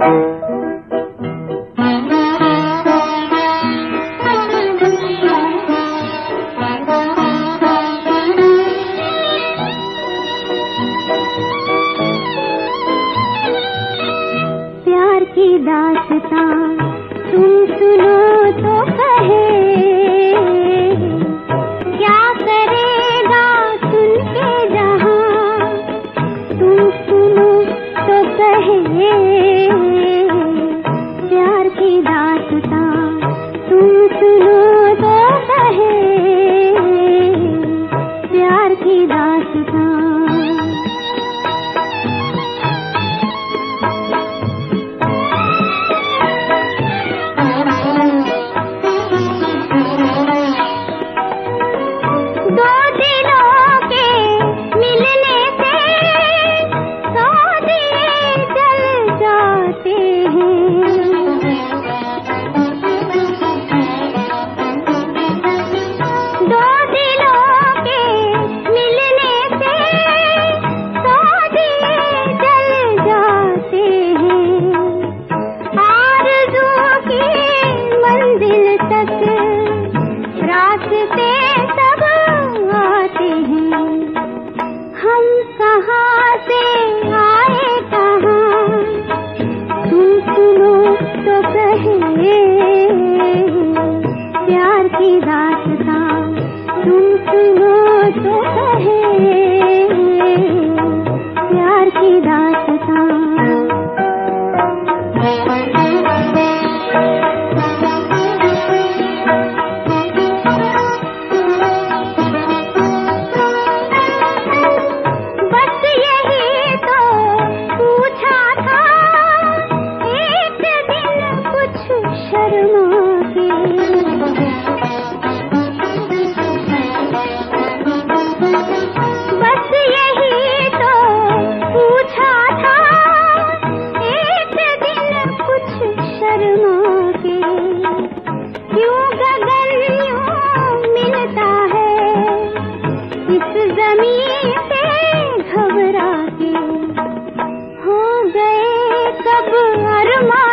प्यार की दास्तां तुम Sí. सब अरमा